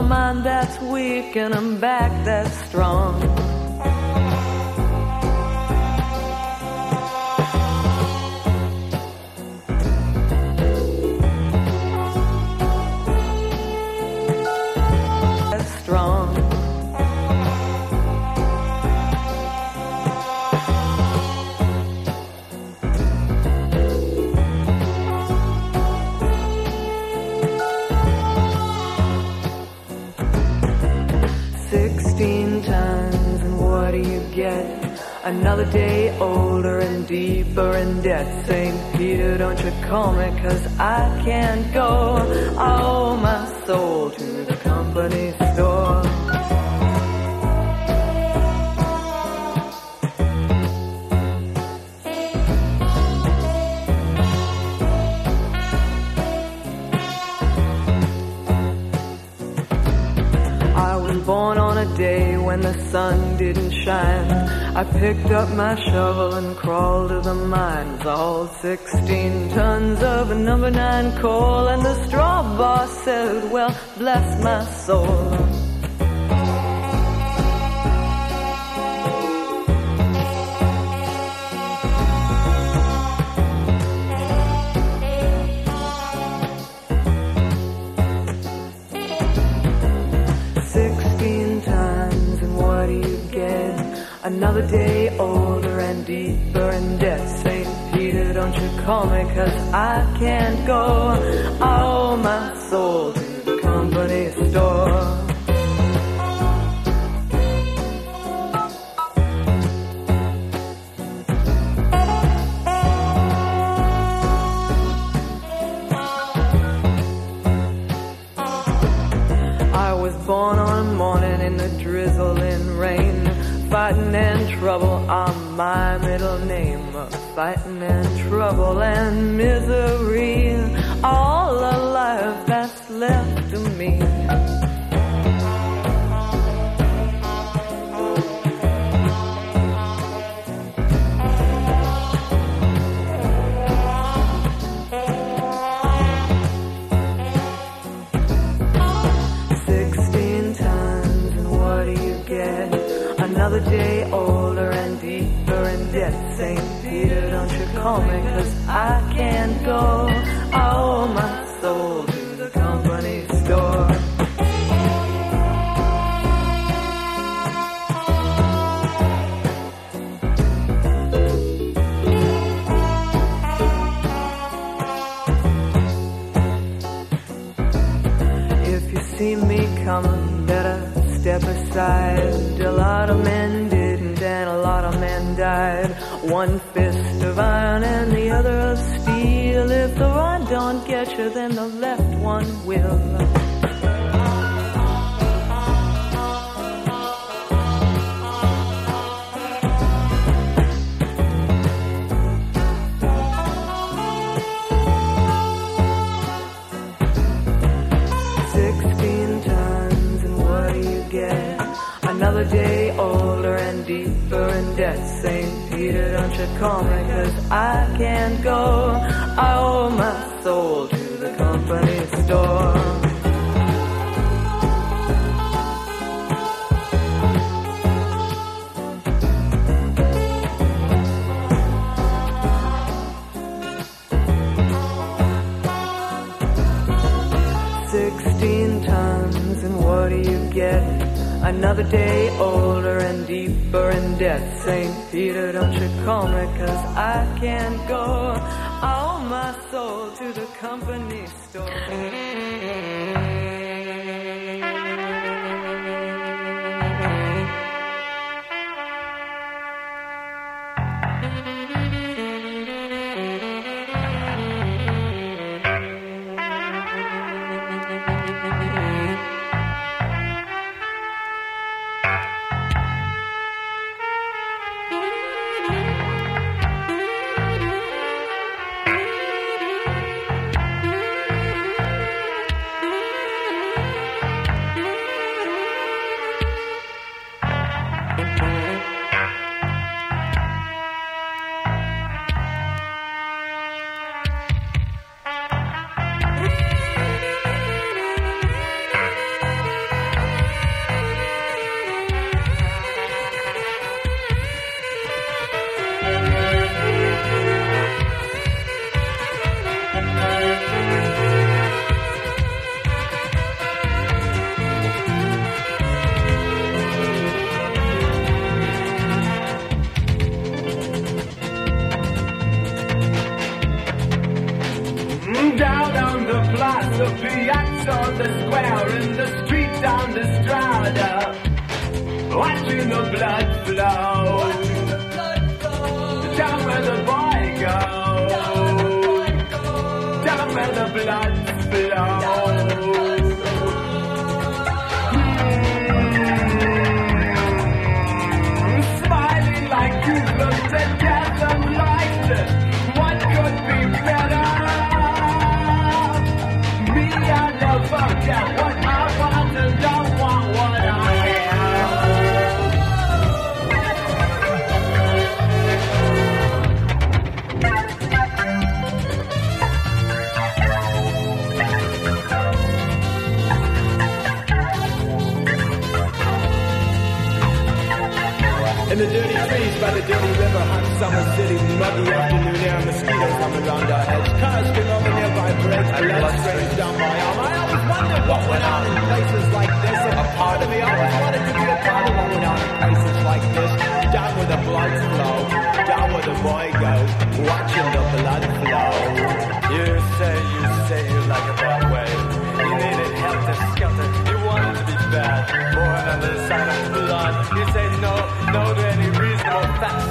a mind that's weak and a back that's. Strong. Another day older and deeper in debt. St. Peter, don't you call me, cause I can't go. Owe my soul to the company born on a day when the sun didn't shine. I picked up my shovel and crawled to the mines. All 16 tons of number nine coal. And the straw boss said, Well, bless my soul. Another day older and deeper in debt. St. Peter, don't you call me, cause I can't go. Owe my soul to the company store. Trouble are my middle name. Of fighting and trouble and misery. All the life that's left to me. Another day older and deeper in debt. St. Peter, don't you call me, cause I can't go. Owe my step. A lot of men didn't, and a lot of men died. One fist of iron and the other of steel. If the right don't get you, then the left one will. Older and deeper in debt. St. Peter, don't you call me, cause I can't go. I owe my soul to the company store. Sixteen times, and what do you get? Another day older and deeper in debt. St. Peter, don't you call me, cause I can't go. I owe my soul to the company store. the square, in the street, down the strada, watching the blood flow. Down where the boy goes, down where the blood flows. Dirty river, hot summer city, muggy afternoon air, mosquitoes humming around our heads. Cars spin over nearby brakes, blood sprays down my arm. I always wondered what went on in places like this, and a part of me always wanted to be a part of what went on in places like this. Down where the blood flow, down where the boy goes, watching the blood flow. You say, you say you like it that way. You needed helter skelter. You wanted to be bad. Born on the side of blood. You say no, no to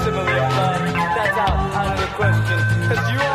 any of. That's out, out of the question. Cause you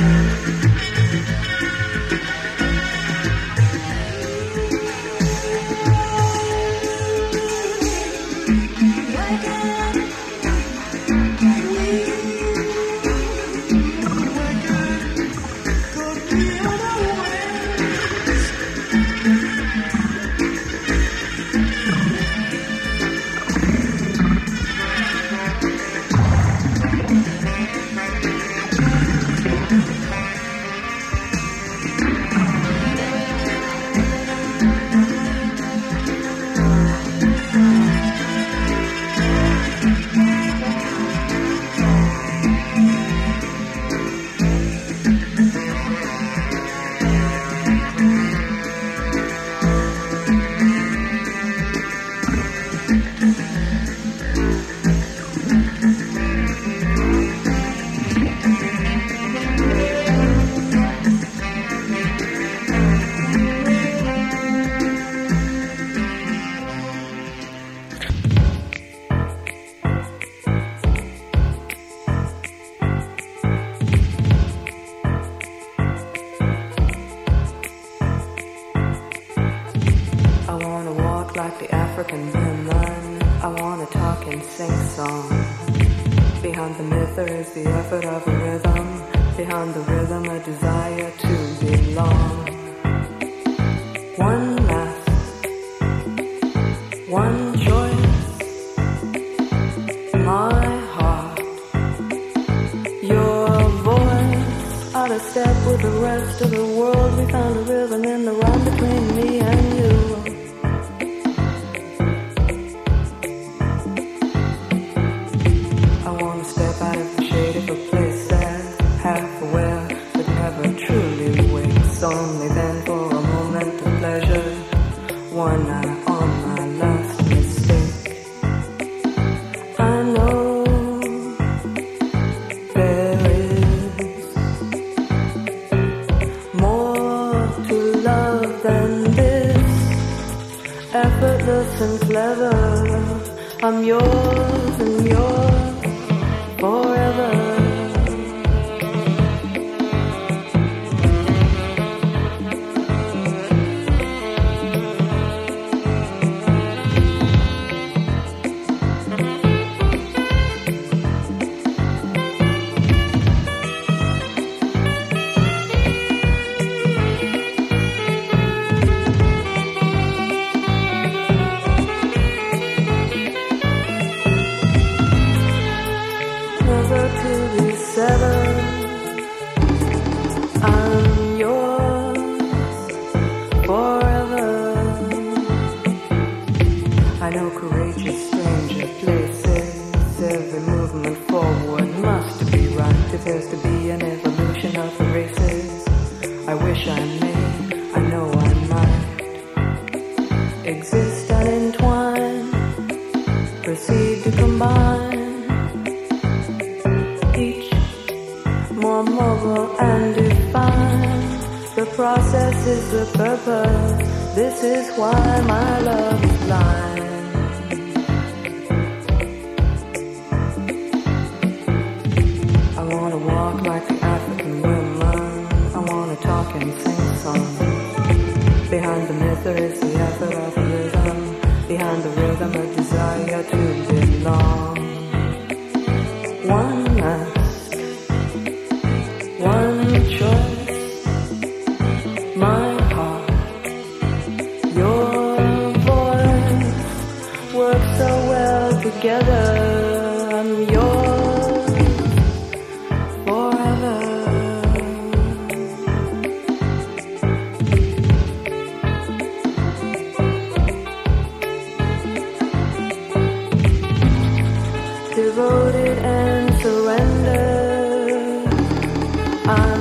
Mm-hmm. behind the rhythm, a desire to belong. One last, one choice. My heart, your voice, out of step with the rest of the world. We found a rhythm in the I'm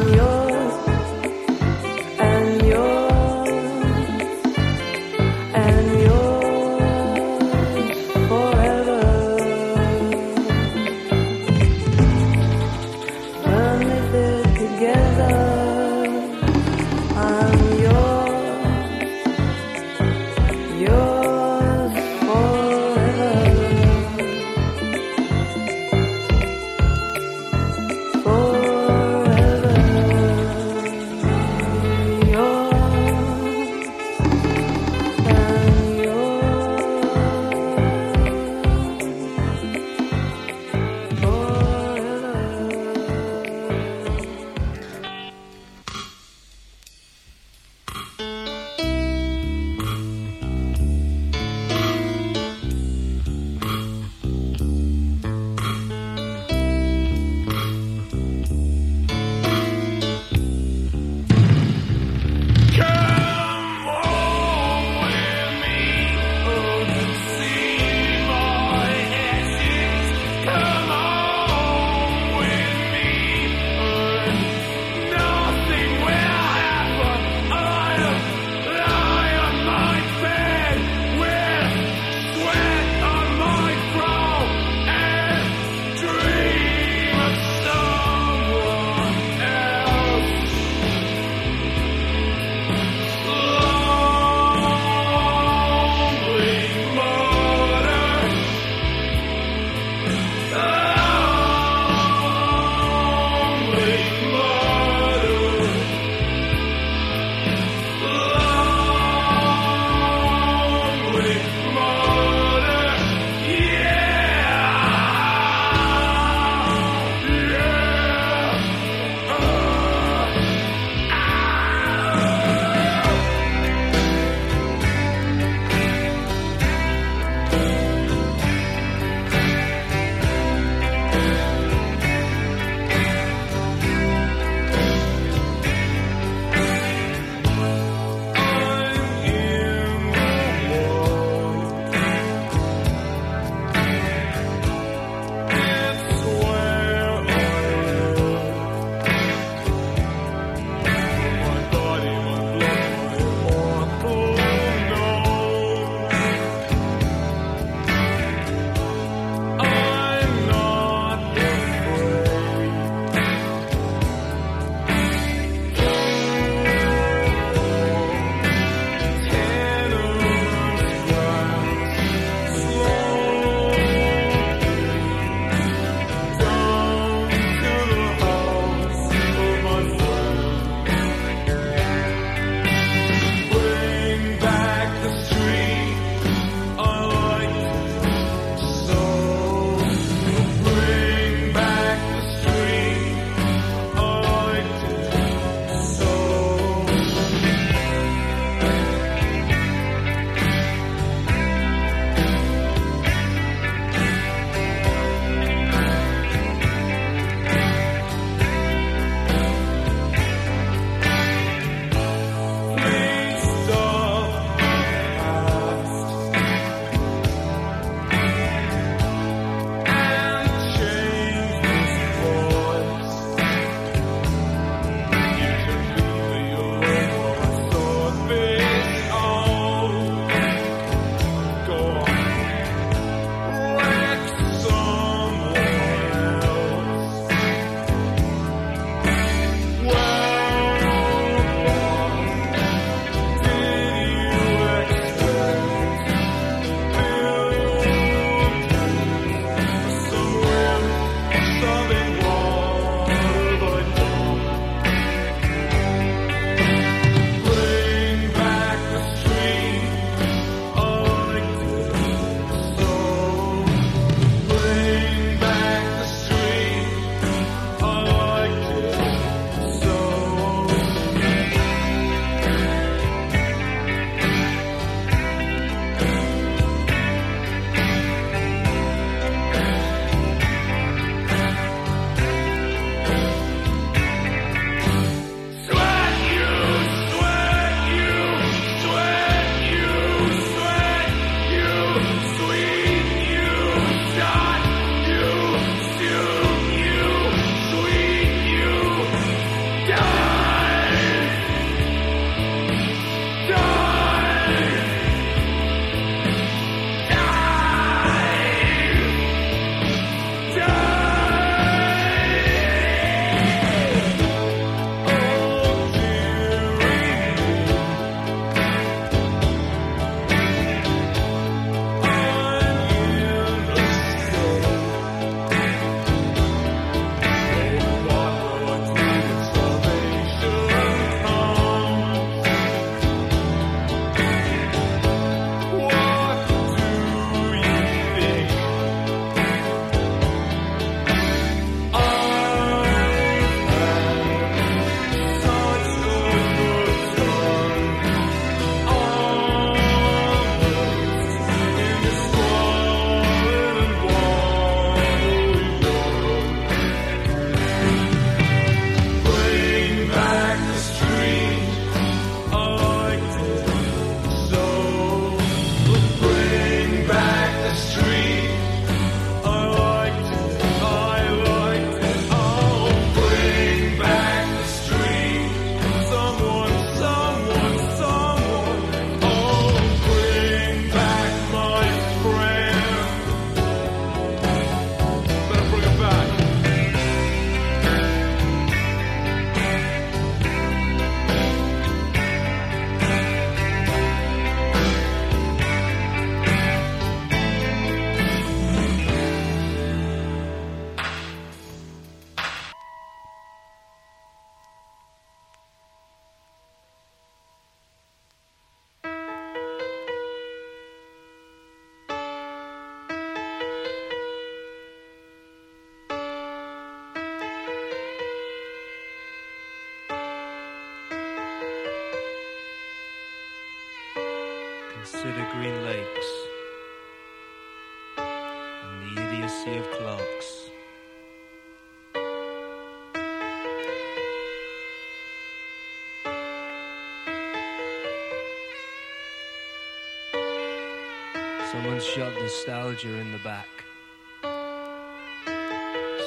Someone shot nostalgia in the back.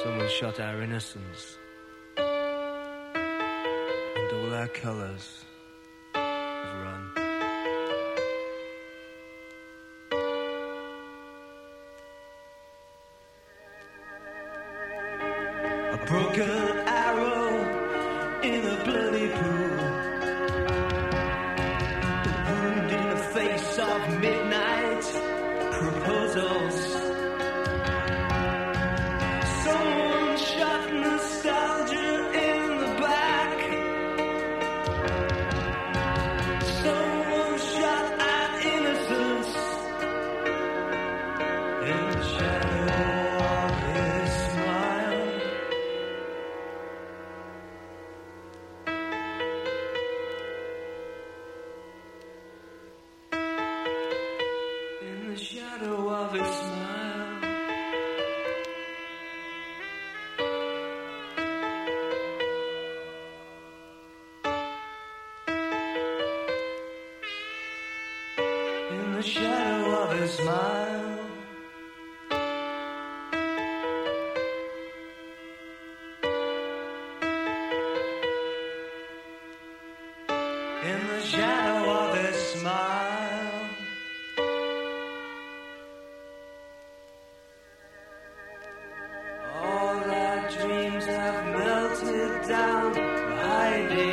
Someone shot our innocence and all our colors. have broken down, I did.